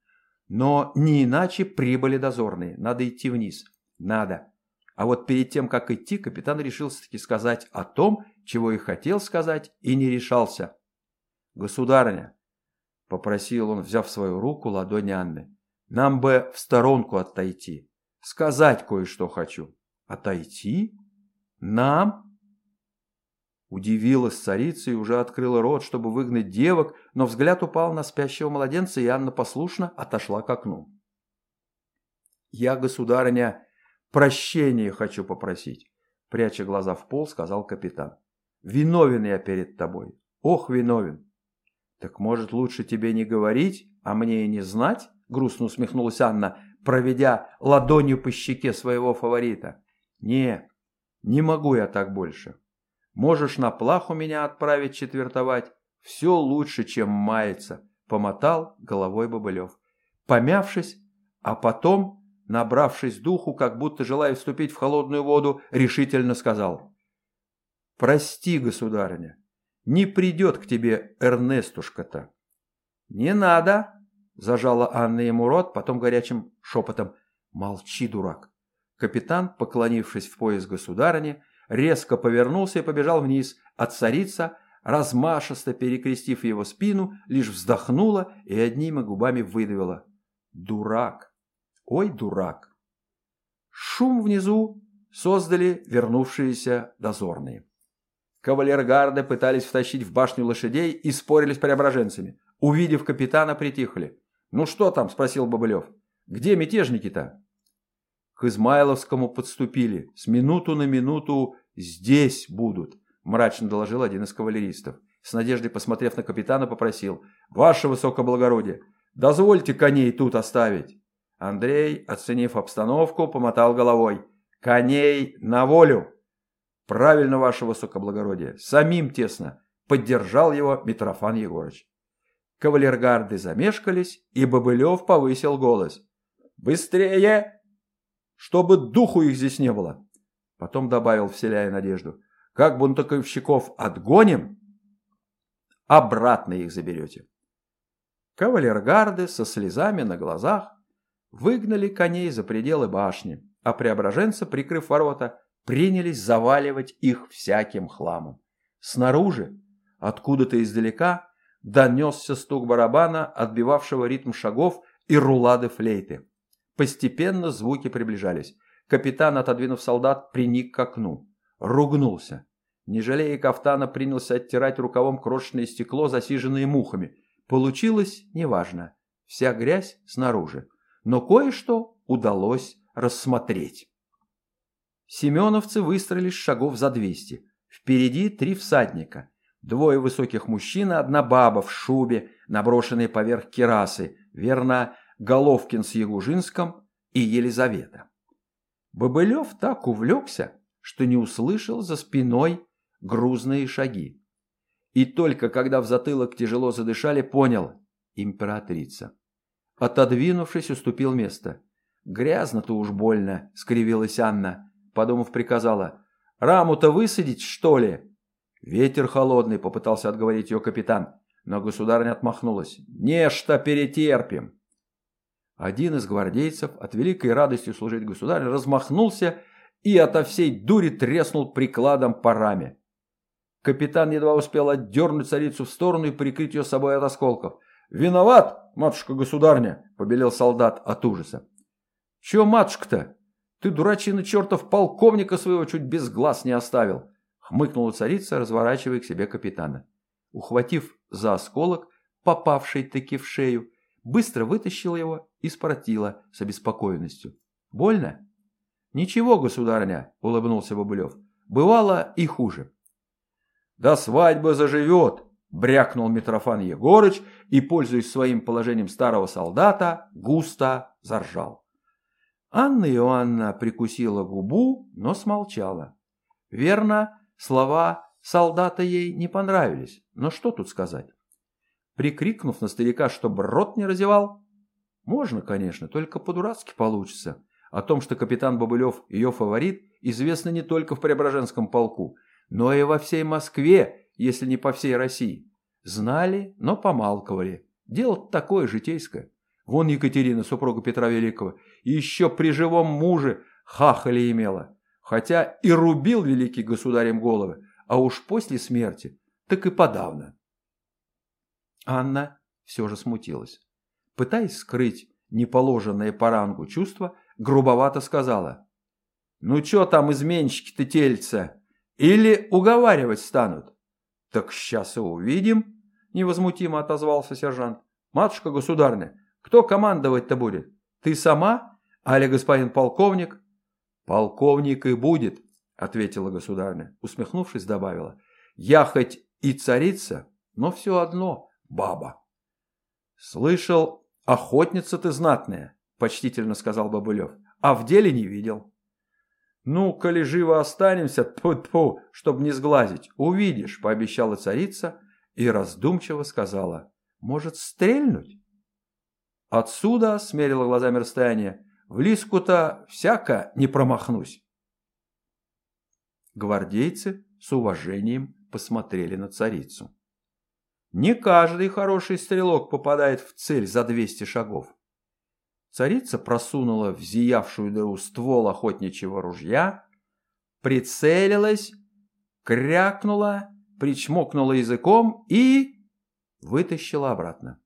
Но не иначе прибыли дозорные. Надо идти вниз. Надо. А вот перед тем, как идти, капитан решился-таки сказать о том, чего и хотел сказать, и не решался. «Государыня», — попросил он, взяв свою руку ладонь Анны, — «нам бы в сторонку отойти. Сказать кое-что хочу». «Отойти? Нам?» Удивилась царица и уже открыла рот, чтобы выгнать девок, но взгляд упал на спящего младенца, и Анна послушно отошла к окну. «Я, государыня, прощения хочу попросить», — пряча глаза в пол, сказал капитан. «Виновен я перед тобой. Ох, виновен». «Так, может, лучше тебе не говорить, а мне и не знать?» — грустно усмехнулась Анна, проведя ладонью по щеке своего фаворита. «Не, не могу я так больше. Можешь на плаху меня отправить четвертовать. Все лучше, чем маяться», — помотал головой Бобылев. Помявшись, а потом, набравшись духу, как будто желая вступить в холодную воду, решительно сказал. «Прости, государыня, не придет к тебе Эрнестушка-то». «Не надо», — зажала Анна ему рот, потом горячим шепотом. «Молчи, дурак». Капитан, поклонившись в пояс государыне, резко повернулся и побежал вниз, а царица, размашисто перекрестив его спину, лишь вздохнула и одними губами выдавила. «Дурак! Ой, дурак!» Шум внизу создали вернувшиеся дозорные. Кавалергарды пытались втащить в башню лошадей и спорили с преображенцами. Увидев капитана, притихли. «Ну что там?» – спросил Бобылев. «Где мятежники-то?» К Измайловскому подступили. С минуту на минуту здесь будут, мрачно доложил один из кавалеристов. С надеждой посмотрев на капитана, попросил. Ваше высокоблагородие, дозвольте коней тут оставить. Андрей, оценив обстановку, помотал головой. Коней на волю. Правильно, ваше высокоблагородие. Самим тесно. Поддержал его Митрофан Егорыч. Кавалергарды замешкались, и Бобылев повысил голос. «Быстрее! чтобы духу их здесь не было. Потом добавил, вселяя надежду. Как бунтаковщиков отгоним, обратно их заберете. Кавалергарды со слезами на глазах выгнали коней за пределы башни, а преображенцы, прикрыв ворота, принялись заваливать их всяким хламом. Снаружи, откуда-то издалека, донесся стук барабана, отбивавшего ритм шагов и рулады флейты. Постепенно звуки приближались. Капитан, отодвинув солдат, приник к окну. Ругнулся. Не жалея кафтана, принялся оттирать рукавом крошечное стекло, засиженное мухами. Получилось неважно. Вся грязь снаружи. Но кое-что удалось рассмотреть. Семеновцы выстроились шагов за двести. Впереди три всадника. Двое высоких мужчин и одна баба в шубе, наброшенной поверх керасы. Верно, Головкин с Ягужинском и Елизавета. Бобылев так увлекся, что не услышал за спиной грузные шаги. И только когда в затылок тяжело задышали, понял – императрица. Отодвинувшись, уступил место. «Грязно-то уж больно», – скривилась Анна. Подумав, приказала. «Раму-то высадить, что ли?» «Ветер холодный», – попытался отговорить ее капитан. Но государыня отмахнулась. «Нечто перетерпим». Один из гвардейцев, от великой радости служить государю, размахнулся и ото всей дури треснул прикладом по раме. Капитан едва успел отдернуть царицу в сторону и прикрыть ее собой от осколков. «Виноват, матушка-государня!» – побелел солдат от ужаса. «Чего матушка-то? Ты, дурачина чертов, полковника своего чуть без глаз не оставил!» – хмыкнула царица, разворачивая к себе капитана. Ухватив за осколок, попавший таки в шею, быстро вытащила его и спротила с обеспокоенностью. «Больно?» «Ничего, государня», – улыбнулся Бобылев. «Бывало и хуже». «До свадьбы заживет», – брякнул Митрофан Егорыч и, пользуясь своим положением старого солдата, густо заржал. Анна Иоанна прикусила губу, но смолчала. Верно, слова солдата ей не понравились, но что тут сказать? Прикрикнув на старика, чтобы рот не разевал, можно, конечно, только по-дурацки получится. О том, что капитан Бобылев ее фаворит, известно не только в Преображенском полку, но и во всей Москве, если не по всей России. Знали, но помалковали. Дело такое житейское. Вон Екатерина, супруга Петра Великого, еще при живом муже хахали имела. Хотя и рубил великий государем головы, а уж после смерти, так и подавно. Анна все же смутилась. Пытаясь скрыть неположенное по рангу чувство, грубовато сказала. «Ну чё там изменщики-то тельца? Или уговаривать станут?» «Так сейчас и увидим», — невозмутимо отозвался сержант. «Матушка государня, кто командовать-то будет? Ты сама? Али господин полковник?» «Полковник и будет», — ответила государня. Усмехнувшись, добавила. «Я хоть и царица, но все одно баба». «Слышал, охотница ты знатная», — почтительно сказал Бабылев. «А в деле не видел». «Ну, коли живо останемся, <laughs> тьфу-тьфу, чтобы не сглазить, увидишь», — пообещала царица и раздумчиво сказала. «Может, стрельнуть?» Отсюда, смерила глазами расстояние, в лиску-то всяко не промахнусь. Гвардейцы с уважением посмотрели на царицу. Не каждый хороший стрелок попадает в цель за 200 шагов. Царица просунула в зиявшую дыру ствол охотничьего ружья, прицелилась, крякнула, причмокнула языком и вытащила обратно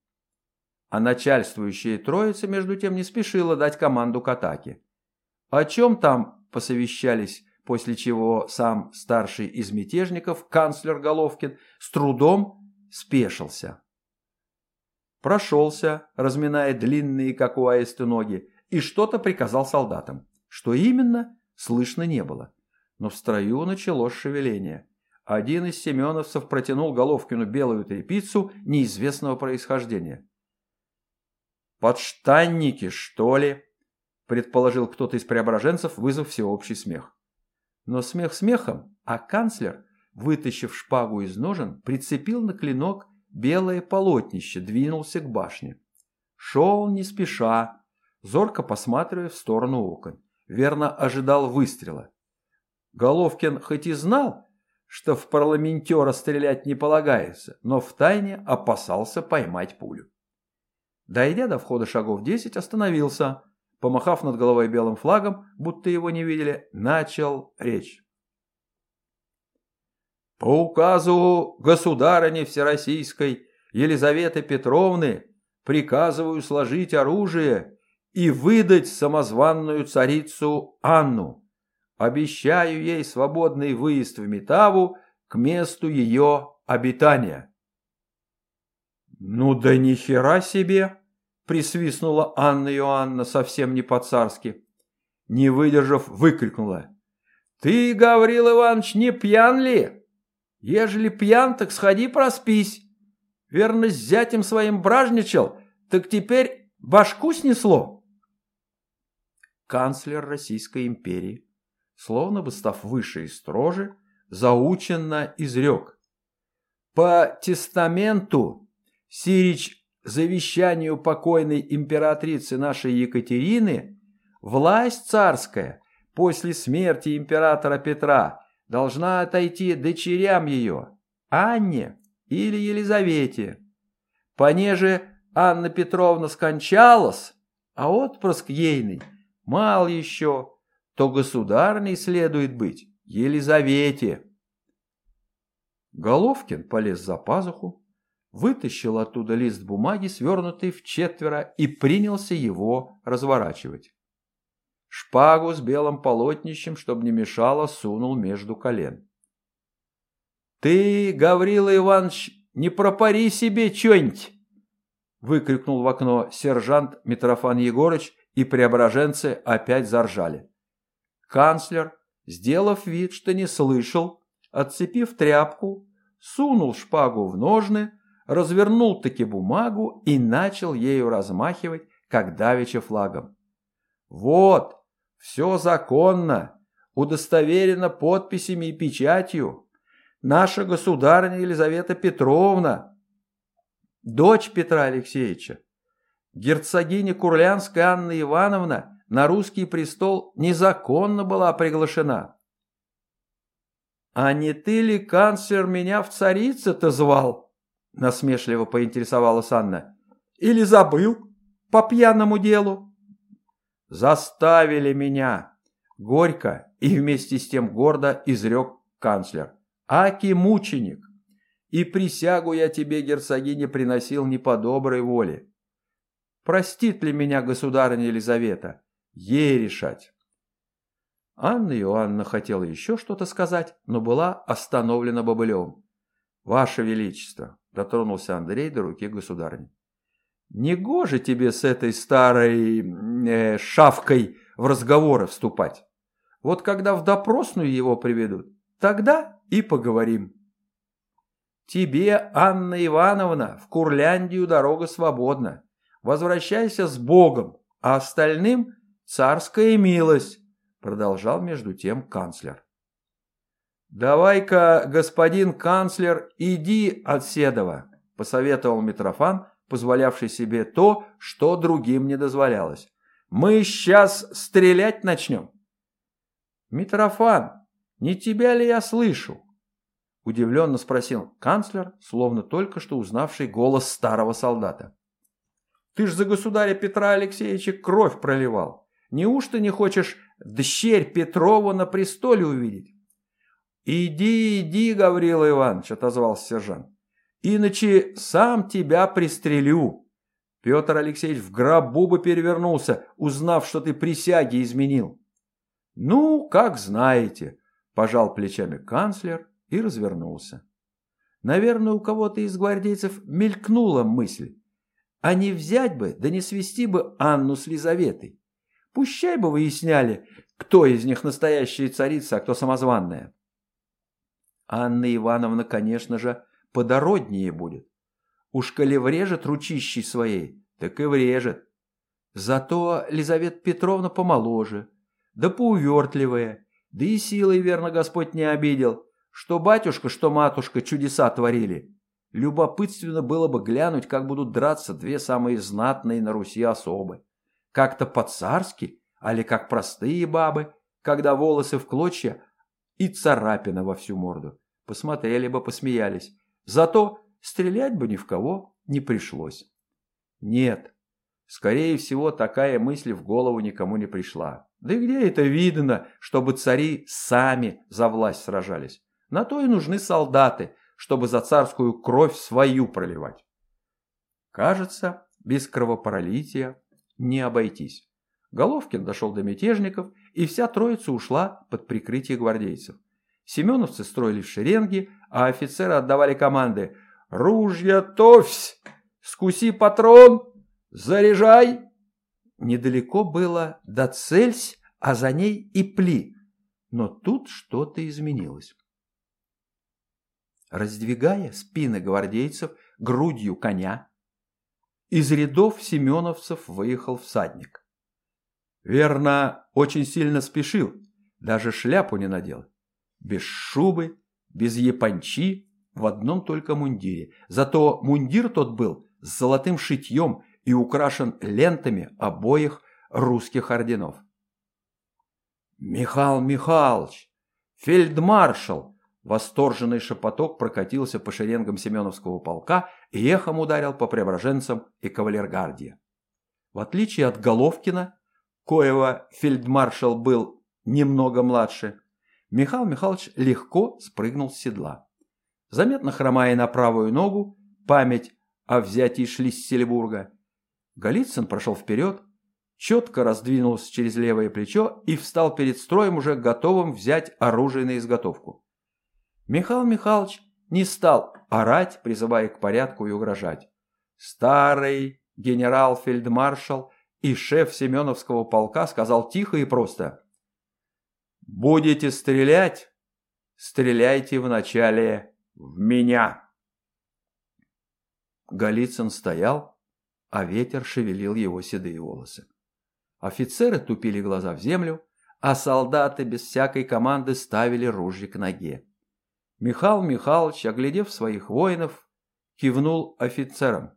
а начальствующая троица между тем не спешила дать команду к атаке. О чем там посовещались, после чего сам старший из мятежников, канцлер Головкин, с трудом спешился. Прошелся, разминая длинные, как у аиста, ноги, и что-то приказал солдатам. Что именно, слышно не было. Но в строю началось шевеление. Один из семеновцев протянул Головкину белую тряпицу неизвестного происхождения. «Подштанники, что ли?» – предположил кто-то из преображенцев, вызвав всеобщий смех. Но смех смехом, а канцлер, вытащив шпагу из ножен, прицепил на клинок белое полотнище, двинулся к башне. Шел не спеша, зорко посматривая в сторону окон. Верно ожидал выстрела. Головкин хоть и знал, что в парламентера стрелять не полагается, но втайне опасался поймать пулю. Дойдя до входа шагов десять, остановился. Помахав над головой белым флагом, будто его не видели, начал речь. По указу государыни Всероссийской Елизаветы Петровны приказываю сложить оружие и выдать самозванную царицу Анну. Обещаю ей свободный выезд в Метаву к месту ее обитания. «Ну да ни хера себе!» – присвистнула Анна Иоанна совсем не по-царски. Не выдержав, выкрикнула. «Ты, Гаврил Иванович, не пьян ли? Ежели пьян, так сходи проспись. Верно, с зятем своим бражничал, так теперь башку снесло». Канцлер Российской империи, словно бы став выше и строже, заученно изрек. По тестаменту Сирич завещанию покойной императрицы нашей Екатерины, власть царская после смерти императора Петра должна отойти дочерям ее, Анне или Елизавете. Понеже Анна Петровна скончалась, а отпрыск ейный мал еще, то государней следует быть Елизавете. Головкин полез за пазуху, вытащил оттуда лист бумаги, свернутый в четверо, и принялся его разворачивать. Шпагу с белым полотнищем, чтобы не мешало, сунул между колен. «Ты, Гаврила Иванович, не пропари себе что-нибудь!» выкрикнул в окно сержант Митрофан Егорыч, и преображенцы опять заржали. Канцлер, сделав вид, что не слышал, отцепив тряпку, сунул шпагу в ножны, развернул таки бумагу и начал ею размахивать, как давеча флагом. «Вот, все законно, удостоверено подписями и печатью. Наша государыня Елизавета Петровна, дочь Петра Алексеевича, герцогиня Курлянская Анна Ивановна на русский престол незаконно была приглашена. «А не ты ли, канцлер, меня в царице-то звал?» насмешливо поинтересовалась Анна. «Или забыл? По пьяному делу?» «Заставили меня!» Горько и вместе с тем гордо изрек канцлер. «Аки мученик! И присягу я тебе, герцогине, приносил не по доброй воле. Простит ли меня государыня Елизавета? Ей решать!» Анна Иоанна хотела еще что-то сказать, но была остановлена Бобылевым. «Ваше Величество!» – дотронулся Андрей до руки государни. «Негоже тебе с этой старой э, шавкой в разговоры вступать. Вот когда в допросную его приведут, тогда и поговорим». «Тебе, Анна Ивановна, в Курляндию дорога свободна. Возвращайся с Богом, а остальным царская милость», – продолжал между тем канцлер. «Давай-ка, господин канцлер, иди от Седова», – посоветовал Митрофан, позволявший себе то, что другим не дозволялось. «Мы сейчас стрелять начнем». «Митрофан, не тебя ли я слышу?» – удивленно спросил канцлер, словно только что узнавший голос старого солдата. «Ты ж за государя Петра Алексеевича кровь проливал. Неужто не хочешь дщерь Петрова на престоле увидеть?» «Иди, иди, Гаврила Иванович», — отозвался сержант. «Иначе сам тебя пристрелю». Петр Алексеевич в гробу бы перевернулся, узнав, что ты присяги изменил. «Ну, как знаете», – пожал плечами канцлер и развернулся. Наверное, у кого-то из гвардейцев мелькнула мысль. А не взять бы, да не свести бы Анну с Лизаветой. Пущай бы выясняли, кто из них настоящая царица, а кто самозванная. Анна Ивановна, конечно же, подороднее будет. Уж коли врежет ручищей своей, так и врежет. Зато Лизавета Петровна помоложе, да поувертливая, да и силой, верно, Господь не обидел, что батюшка, что матушка чудеса творили. Любопытственно было бы глянуть, как будут драться две самые знатные на Руси особы. Как-то по-царски, али как простые бабы, когда волосы в клочья, и царапина во всю морду. Посмотрели бы, посмеялись. Зато стрелять бы ни в кого не пришлось. Нет, скорее всего, такая мысль в голову никому не пришла. Да и где это видно, чтобы цари сами за власть сражались? На то и нужны солдаты, чтобы за царскую кровь свою проливать. Кажется, без кровопролития не обойтись. Головкин дошел до мятежников, и вся троица ушла под прикрытие гвардейцев. Семеновцы строили в шеренги, а офицеры отдавали команды «Ружья товсь! Скуси патрон! Заряжай!» Недалеко было до цельсь, а за ней и пли. Но тут что-то изменилось. Раздвигая спины гвардейцев грудью коня, из рядов семеновцев выехал всадник. Верно, очень сильно спешил, даже шляпу не надел без шубы, без япончи, в одном только мундире. Зато мундир тот был с золотым шитьем и украшен лентами обоих русских орденов. «Михаил Михайлович! Фельдмаршал!» Восторженный шепоток прокатился по шеренгам Семеновского полка и эхом ударил по преображенцам и кавалергардии. В отличие от Головкина, коего фельдмаршал был немного младше, Михаил Михайлович легко спрыгнул с седла. заметно хромая на правую ногу, память о взятии Шлиссельбурга. Голицын прошел вперед, четко раздвинулся через левое плечо и встал перед строем, уже готовым взять оружие на изготовку. Михаил Михайлович не стал орать, призывая к порядку и угрожать. Старый генерал-фельдмаршал и шеф Семеновского полка сказал тихо и просто «Будете стрелять? Стреляйте вначале в меня!» Голицын стоял, а ветер шевелил его седые волосы. Офицеры тупили глаза в землю, а солдаты без всякой команды ставили ружья к ноге. Михаил Михайлович, оглядев своих воинов, кивнул офицерам.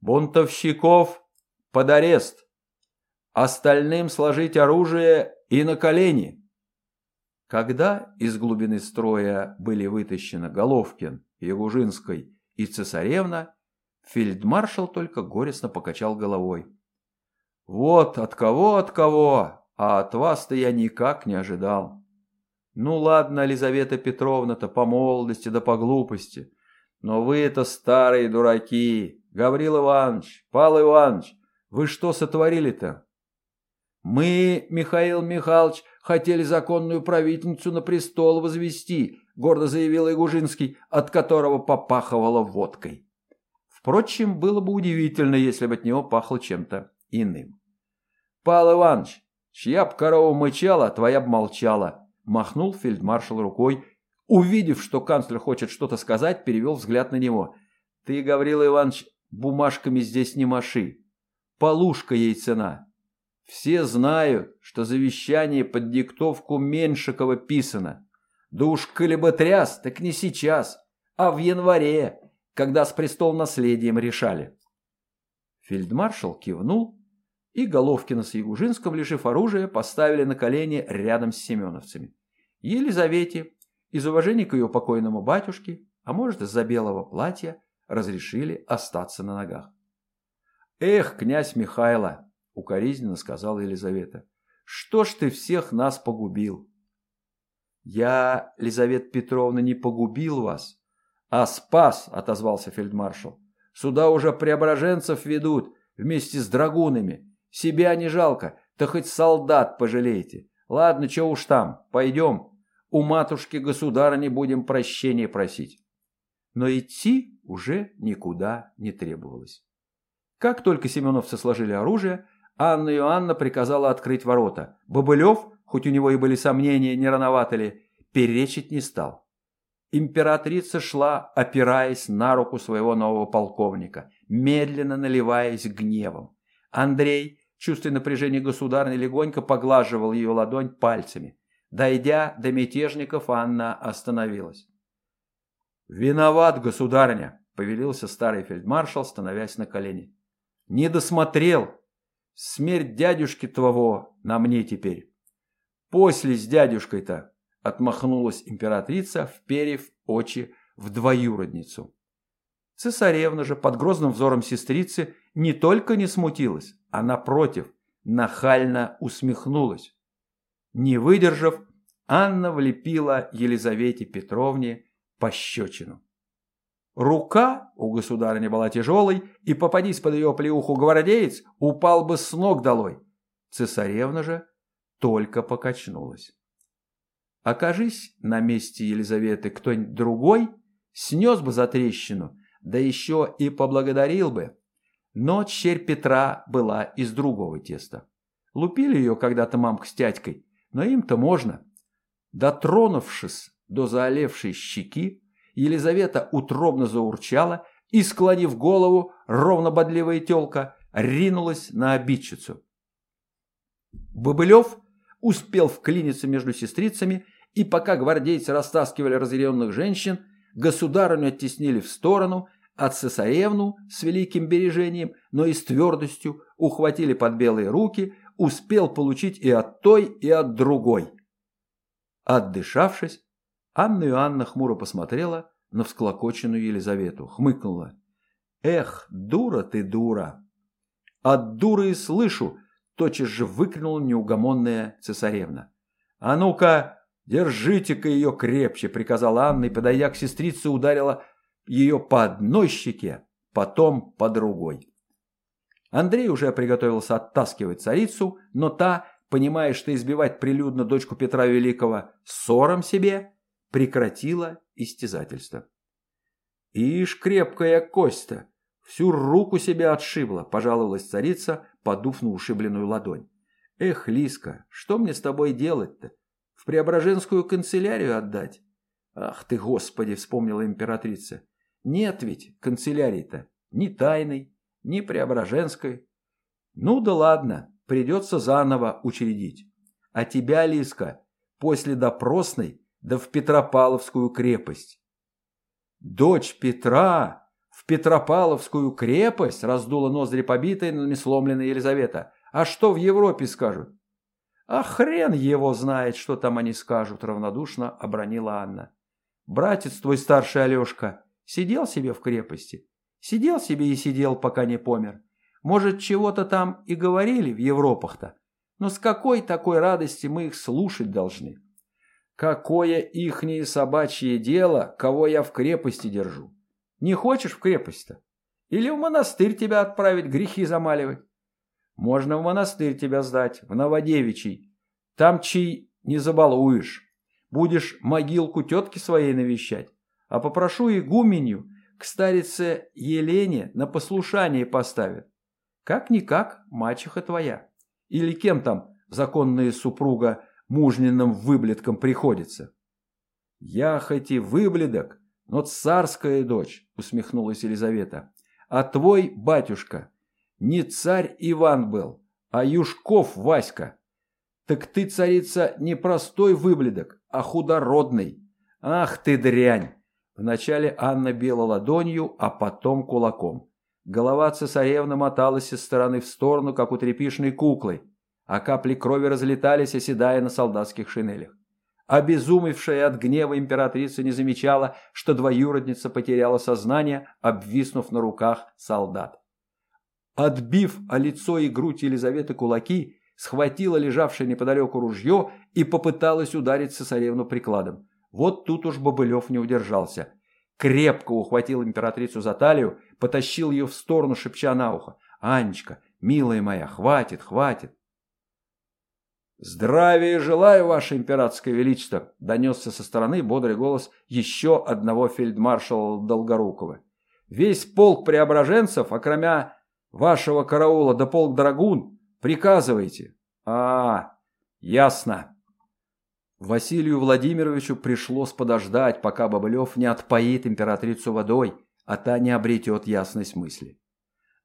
«Бунтовщиков под арест! Остальным сложить оружие и на колени!» Когда из глубины строя были вытащены Головкин, Ягужинской и Цесаревна, фельдмаршал только горестно покачал головой. «Вот от кого, от кого, а от вас-то я никак не ожидал. Ну ладно, Елизавета Петровна-то по молодости да по глупости, но вы это старые дураки, Гаврил Иванович, Павел Иванович, вы что сотворили-то?» «Мы, Михаил Михайлович, хотели законную правительницу на престол возвести», гордо заявил Игужинский, от которого попахивало водкой. Впрочем, было бы удивительно, если бы от него пахло чем-то иным. «Павел Иванович, чья б корова мычала, твоя б молчала», махнул фельдмаршал рукой. Увидев, что канцлер хочет что-то сказать, перевел взгляд на него. «Ты, Гаврил Иванович, бумажками здесь не маши. Полушка ей цена. Все знают, что завещание под диктовку Меншикова писано. Да уж коли бы тряс, так не сейчас, а в январе, когда с престол наследием решали. Фельдмаршал кивнул, и Головкина с Ягужинском, лишив оружия, поставили на колени рядом с семеновцами. Елизавете, из уважения к ее покойному батюшке, а может из-за белого платья, разрешили остаться на ногах. «Эх, князь Михайло!» Укоризненно сказала Елизавета. «Что ж ты всех нас погубил?» «Я, Елизавета Петровна, не погубил вас, а спас», — отозвался фельдмаршал. «Сюда уже преображенцев ведут вместе с драгунами. Себя не жалко, да хоть солдат пожалейте. Ладно, что уж там, пойдем. У матушки государа не будем прощения просить». Но идти уже никуда не требовалось. Как только семеновцы сложили оружие, Анна Иоанна приказала открыть ворота. Бобылев, хоть у него и были сомнения, не рановато ли, перечить не стал. Императрица шла, опираясь на руку своего нового полковника, медленно наливаясь гневом. Андрей, чувствуя напряжение государни, легонько поглаживал ее ладонь пальцами. Дойдя до мятежников, Анна остановилась. «Виноват, государня!» — повелился старый фельдмаршал, становясь на колени. «Не досмотрел, Смерть дядюшки твоего на мне теперь. После с дядюшкой-то, отмахнулась императрица, вперев очи в двоюродницу. Цесаревна же под грозным взором сестрицы не только не смутилась, а напротив, нахально усмехнулась. Не выдержав, Анна влепила Елизавете Петровне пощечину. Рука у государыни была тяжелой, и попадись под ее плеуху гвардеец, упал бы с ног долой. Цесаревна же только покачнулась. Окажись на месте Елизаветы кто-нибудь другой, снес бы за трещину, да еще и поблагодарил бы. Но черь Петра была из другого теста. Лупили ее когда-то мамка с тятькой, но им-то можно. Дотронувшись до заолевшей щеки, Елизавета утробно заурчала и, склонив голову, ровно бодливая телка, ринулась на обидчицу. Бобылев успел вклиниться между сестрицами, и пока гвардейцы растаскивали разъяренных женщин, государыню оттеснили в сторону, а цесаревну с великим бережением, но и с твердостью ухватили под белые руки, успел получить и от той, и от другой. Отдышавшись, Анна Иоанна хмуро посмотрела на всклокоченную Елизавету, хмыкнула. «Эх, дура ты, дура!» «От дуры и слышу!» – тотчас же выкрикнула неугомонная цесаревна. «А ну-ка, «Держите-ка ее крепче», — приказала Анна и, подойдя к сестрице, ударила ее по одной щеке, потом по другой. Андрей уже приготовился оттаскивать царицу, но та, понимая, что избивать прилюдно дочку Петра Великого ссором себе, прекратила истязательство. «Ишь, крепкая кость-то! Всю руку себе отшибла», – пожаловалась царица, подув на ушибленную ладонь. «Эх, Лиска, что мне с тобой делать-то? В Преображенскую канцелярию отдать?» «Ах ты, Господи!» – вспомнила императрица. «Нет ведь канцелярии-то ни тайной, ни Преображенской. Ну да ладно, придется заново учредить. А тебя, Лиска, после допросной да в Петропавловскую крепость. Дочь Петра в Петропавловскую крепость раздула ноздри побитой, но не сломленная Елизавета. А что в Европе скажут? А хрен его знает, что там они скажут, равнодушно обронила Анна. Братец твой старший Алешка сидел себе в крепости. Сидел себе и сидел, пока не помер. Может, чего-то там и говорили в Европах-то. Но с какой такой радости мы их слушать должны? Какое ихнее собачье дело, кого я в крепости держу? Не хочешь в крепость-то? Или в монастырь тебя отправить грехи замаливать? Можно в монастырь тебя сдать, в Новодевичий. Там чей не забалуешь. Будешь могилку тетки своей навещать. А попрошу игуменью к старице Елене на послушание поставят. Как-никак мачеха твоя. Или кем там законная супруга мужниным выблетком приходится. Я хоть и выбледок, но царская дочь, усмехнулась Елизавета. А твой батюшка не царь Иван был, а Юшков Васька. Так ты, царица, не простой выбледок, а худородный. Ах ты дрянь! Вначале Анна била ладонью, а потом кулаком. Голова цесаревны моталась из стороны в сторону, как у тряпишной куклы а капли крови разлетались, оседая на солдатских шинелях. Обезумевшая от гнева императрица не замечала, что двоюродница потеряла сознание, обвиснув на руках солдат. Отбив о лицо и грудь Елизаветы кулаки, схватила лежавшее неподалеку ружье и попыталась ударить цесаревну прикладом. Вот тут уж Бобылев не удержался. Крепко ухватил императрицу за талию, потащил ее в сторону, шепча на ухо. «Анечка, милая моя, хватит, хватит!» «Здравия желаю, ваше императорское величество!» – донесся со стороны бодрый голос еще одного фельдмаршала Долгорукова. «Весь полк преображенцев, окромя вашего караула да полк драгун, приказывайте!» «А, ясно!» Василию Владимировичу пришлось подождать, пока Бобылев не отпоит императрицу водой, а та не обретет ясность мысли.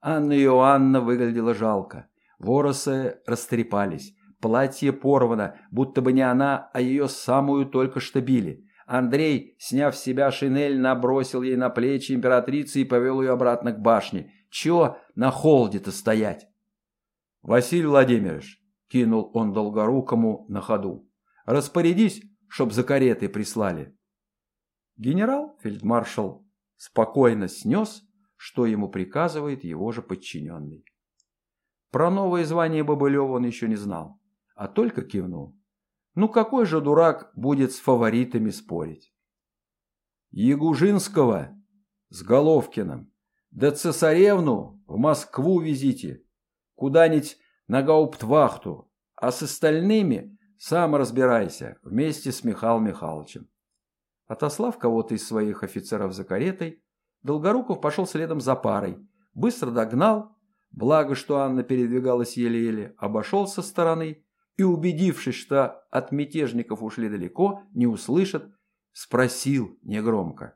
Анна Иоанна выглядела жалко. Воросы растрепались. Платье порвано, будто бы не она, а ее самую только что били. Андрей, сняв с себя шинель, набросил ей на плечи императрицы и повел ее обратно к башне. Чего на холде-то стоять? Василий Владимирович, кинул он долгорукому на ходу. Распорядись, чтоб за каретой прислали. Генерал, фельдмаршал, спокойно снес, что ему приказывает его же подчиненный. Про новое звание Бобылева он еще не знал а только кивнул. Ну какой же дурак будет с фаворитами спорить? Ягужинского с Головкиным, да цесаревну в Москву везите, куда-нибудь на гауптвахту, а с остальными сам разбирайся вместе с Михаилом Михайловичем. Отослав кого-то из своих офицеров за каретой, Долгоруков пошел следом за парой, быстро догнал, благо, что Анна передвигалась еле-еле, обошел со стороны и, убедившись, что от мятежников ушли далеко, не услышат, спросил негромко.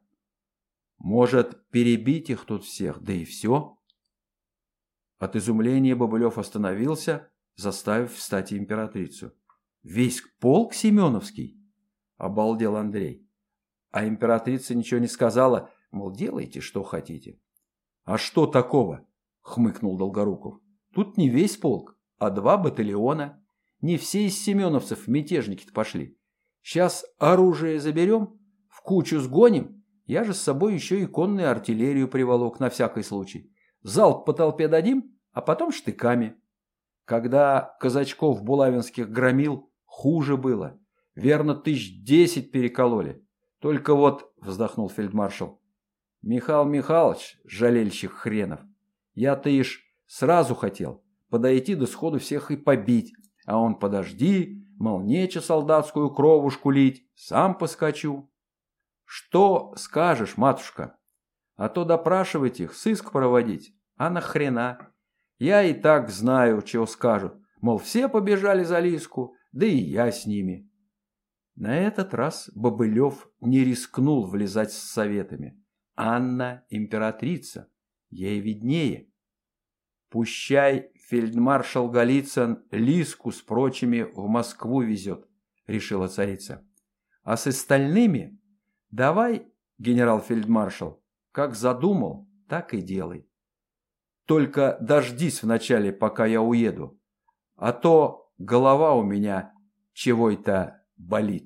«Может, перебить их тут всех, да и все?» От изумления Бобылев остановился, заставив встать императрицу. «Весь полк Семеновский?» – обалдел Андрей. А императрица ничего не сказала, мол, делайте, что хотите. «А что такого?» – хмыкнул Долгоруков. «Тут не весь полк, а два батальона». Не все из семеновцев мятежники-то пошли. Сейчас оружие заберем, в кучу сгоним. Я же с собой еще и конную артиллерию приволок на всякий случай. Залп по толпе дадим, а потом штыками. Когда казачков булавинских громил, хуже было. Верно, тысяч десять перекололи. Только вот, вздохнул фельдмаршал, Михаил Михайлович, жалельщик хренов, я-то ишь сразу хотел подойти до сходу всех и побить, а он подожди, мол, нече солдатскую кровушку лить, сам поскочу. Что скажешь, матушка? А то допрашивать их, сыск проводить, а нахрена? Я и так знаю, чего скажут, мол, все побежали за Лиску, да и я с ними. На этот раз Бобылев не рискнул влезать с советами. Анна императрица, ей виднее. Пущай фельдмаршал Голицын Лиску с прочими в Москву везет, решила царица. А с остальными давай, генерал-фельдмаршал, как задумал, так и делай. Только дождись вначале, пока я уеду, а то голова у меня чего-то болит.